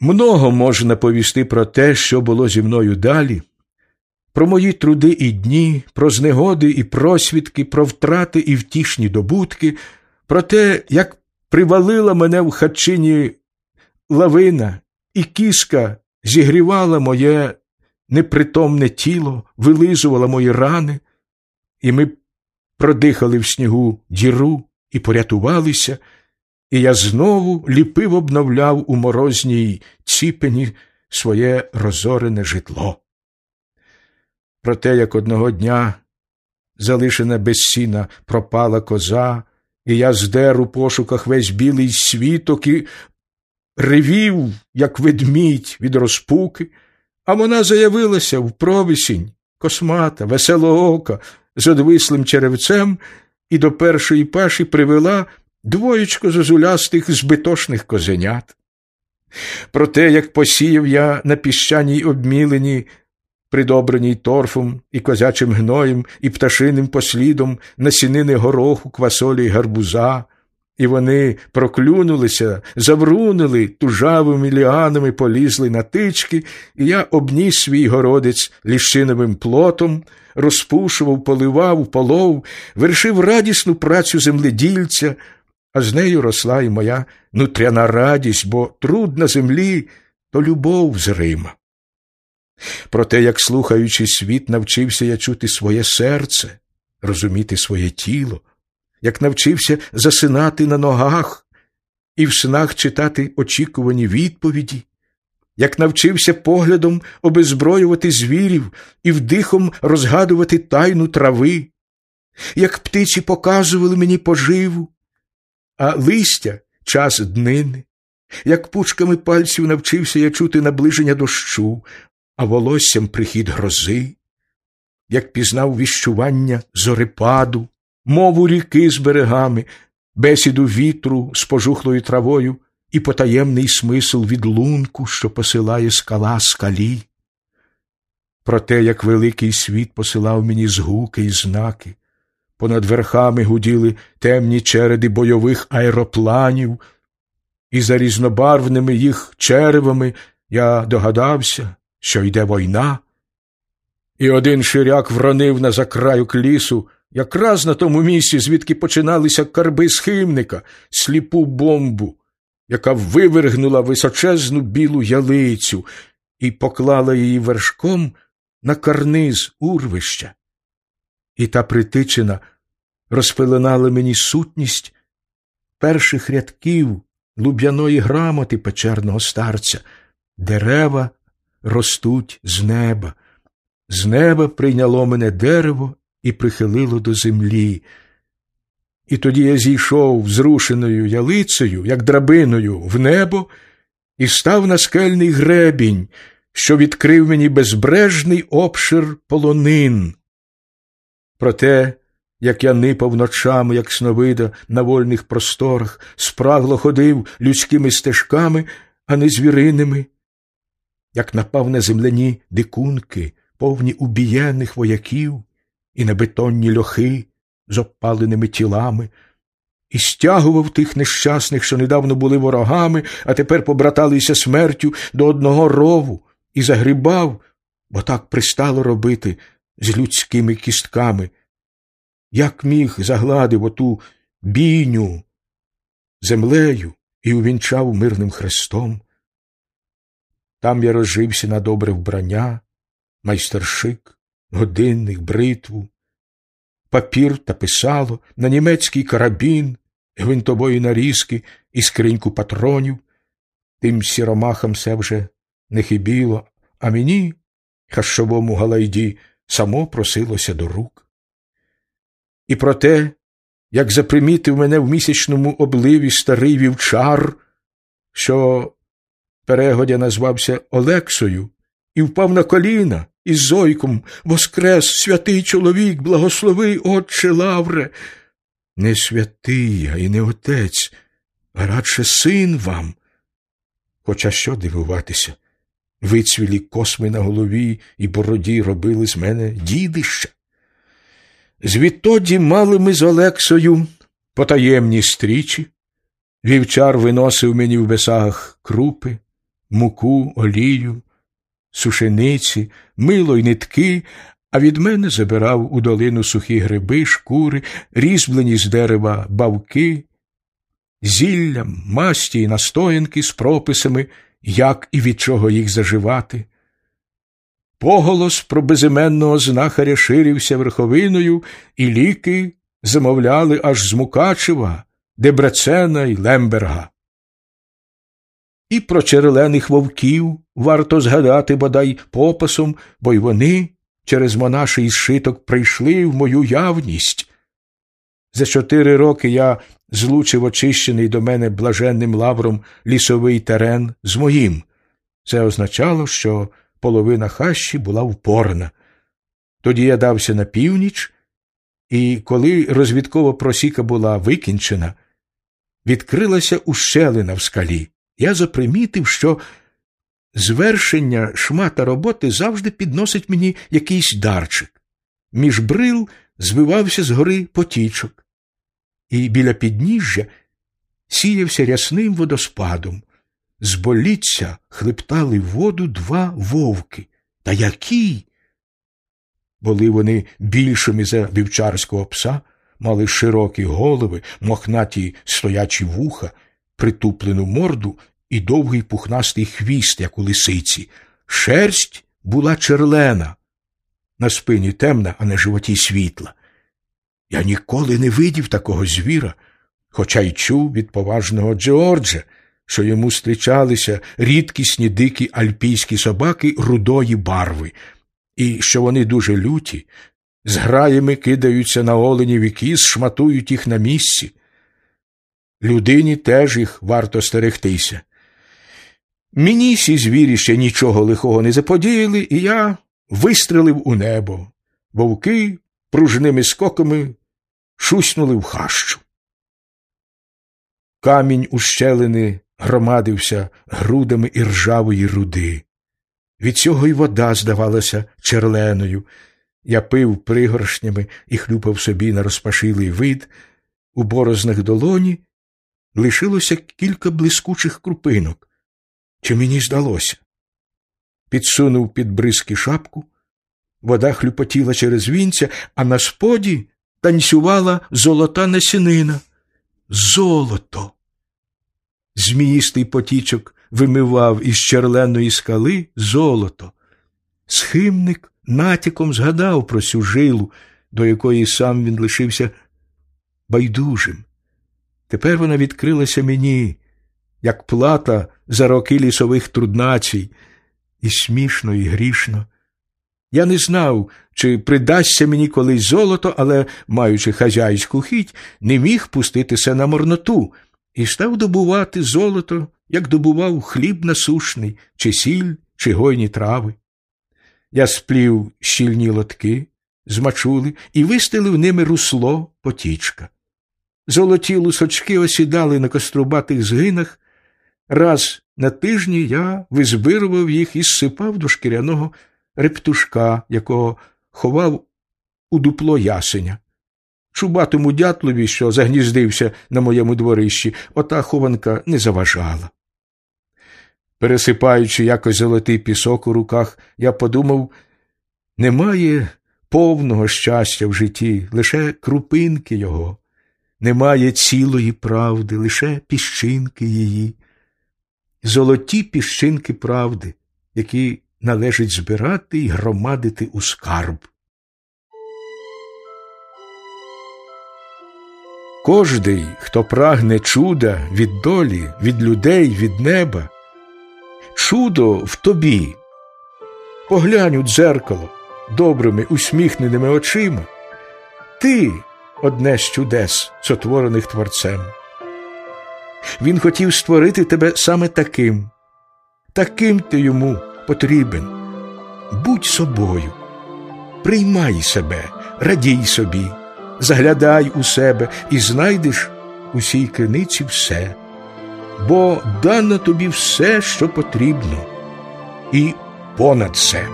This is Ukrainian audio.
Много можна повісти про те, що було зі мною далі, про мої труди і дні, про знегоди і просвідки, про втрати і втішні добутки, про те, як привалила мене в хатчині лавина, і кіска зігрівала моє непритомне тіло, вилизувала мої рани, і ми продихали в снігу діру і порятувалися, і я знову ліпив обновляв у морозній ціпені своє розорене житло. Про те, як одного дня, залишена без сіна, пропала коза, і я здер у пошуках весь білий світок і ревів, як ведмідь від розпуки, а вона заявилася в провісінь, космата, веселоока, з одвислим черевцем і до першої паші привела двоєчко зозулястих збитошних козенят. Про те, як посіяв я на піщаній обмілені, придобреній торфом і козячим гноєм, і пташиним послідом насінини гороху, квасолі й гарбуза, і вони проклюнулися, заврунили тужавими ліанами полізли на тички, і я обніс свій городець ліщиновим плотом, розпушував, поливав, полов, вершив радісну працю земледільця, а з нею росла і моя нутряна радість, бо труд на землі то любов з Рима. Про те, як слухаючи світ, навчився я чути своє серце, розуміти своє тіло, як навчився засинати на ногах і в снах читати очікувані відповіді, як навчився поглядом обезброювати звірів і вдихом розгадувати тайну трави, як птиці показували мені поживу, а листя час днини, як пучками пальців навчився я чути наближення дощу, а волоссям прихід грози, як пізнав віщування зорепаду, мову ріки з берегами, бесіду вітру з пожухлою травою і потаємний смисл відлунку, що посилає скала скалі. Про те, як великий світ посилав мені згуки і знаки, понад верхами гуділи темні череди бойових аеропланів, і за різнобарвними їх черевами я догадався, що йде війна, і один ширяк вронив на закраю лісу, якраз на тому місці, звідки починалися карби схимника, сліпу бомбу, яка вивергнула височезну білу ялицю і поклала її вершком на карниз урвища. І та притичина розпеленала мені сутність перших рядків луб'яної грамоти печерного старця, дерева ростуть з неба. З неба прийняло мене дерево і прихилило до землі. І тоді я зійшов зрушеною ялицею, як драбиною, в небо, і став на скельний гребінь, що відкрив мені безбрежний обшир полонин. Проте, як я нипав ночами, як сновида на вольних просторах, спрагло ходив людськими стежками, а не звіриними, як напав на земляні дикунки, повні убієнних вояків, і на бетонні льохи з обпаленими тілами, і стягував тих нещасних, що недавно були ворогами, а тепер побраталися смертю до одного рову, і загрібав, бо так пристало робити з людськими кістками. Як міг загладив оту бійню землею і увінчав мирним хрестом. Там я розжився на добре вбрання, майстершик, годинник, бритву, папір та писало, на німецький карабін, гвинтової нарізки і скриньку патронів. Тим сіромахам все вже не хибіло, а мені, хащовому галайді, само просилося до рук. І про те, як запримітив мене в місячному обливі старий вівчар, що перегодя назвався Олексою, і впав на коліна із зойком Воскрес, святий чоловік, благослови, отче Лавре. Не святий я і не отець, а радше син вам. Хоча що дивуватися, вицвілі косми на голові і бороді робили з мене дідища. Звідтоді мали ми з Олексою потаємні стрічі, вівчар виносив мені в бесагах крупи, муку, олію, сушениці, мило й нитки, а від мене забирав у долину сухі гриби, шкури, різьблені з дерева бавки, зілля, масті й настоянки з прописами, як і від чого їх заживати. Поголос про безіменного знахаря ширився верховиною, і ліки замовляли аж з Мукачева, Дебрецена й Лемберга. І про черлених вовків варто згадати бодай попасом, бо й вони через монаший зшиток прийшли в мою явність. За чотири роки я злучив очищений до мене блаженним лавром лісовий терен з моїм. Це означало, що половина хащі була впорна. Тоді я дався на північ, і коли розвідкова просіка була викінчена, відкрилася ущелина в скалі. Я запримітив, що звершення шмата роботи завжди підносить мені якийсь дарчик. Між брил звивався з гори потічок, і біля підніжжя сіявся рясним водоспадом. З боліття хлептали воду два вовки. Та які? Були вони більшими за вівчарського пса, мали широкі голови, мохнаті стоячі вуха, притуплену морду і довгий пухнастий хвіст, як у лисиці. Шерсть була черлена, на спині темна, а на животі світла. Я ніколи не видів такого звіра, хоча й чув від поважного Джорджа, що йому зустрічалися рідкісні дикі альпійські собаки рудої барви, і що вони дуже люті, з граями кидаються на оленів і кіз, шматують їх на місці. Людині теж їх варто стерегтися. Мені сі звірі ще нічого лихого не заподіяли, і я вистрелив у небо. Вовки пружними скоками шуснули в хащу. Камінь ущелини громадився грудами іржавої руди. Від цього й вода здавалася черленою. Я пив пригоршнями і хлюпав собі на розпашилий вид. У борознах долоні лишилося кілька блискучих крупинок. Чи мені здалося? Підсунув під бризки шапку, вода хлюпотіла через вінця, а на споді танцювала золота насінина. Золото! Зміїстий потічок вимивав із черленої скали золото. Схимник натяком згадав про цю жилу, до якої сам він лишився байдужим. Тепер вона відкрилася мені, як плата за роки лісових труднацій, і смішно, і грішно. Я не знав, чи придасться мені колись золото, але, маючи хазяйську хіть, не міг пуститися на морноту і став добувати золото, як добував хліб насушний, чи сіль, чи гойні трави. Я сплів щільні лотки, змачули і вистелив ними русло потічка. Золоті лусочки осідали на кострубатих згинах. Раз на тижні я визбирував їх і зсипав до шкіряного рептушка, якого ховав у дупло ясеня. Чубатому дятлові, що загніздився на моєму дворищі, ота хованка не заважала. Пересипаючи якось золотий пісок у руках, я подумав немає повного щастя в житті, лише крупинки його, немає цілої правди, лише піщинки її, золоті піщинки правди, які належить збирати і громадити у скарб. Кожний, хто прагне чуда від долі, від людей, від неба, чудо в тобі. Поглянь у дзеркало добрими усміхненими очима. Ти одне з чудес, сотворених Творцем. Він хотів створити тебе саме таким, таким ти йому потрібен. Будь собою, приймай себе, радій собі. Заглядай у себе і знайдеш у сій криниці все, бо дано тобі все, що потрібно, і понад все.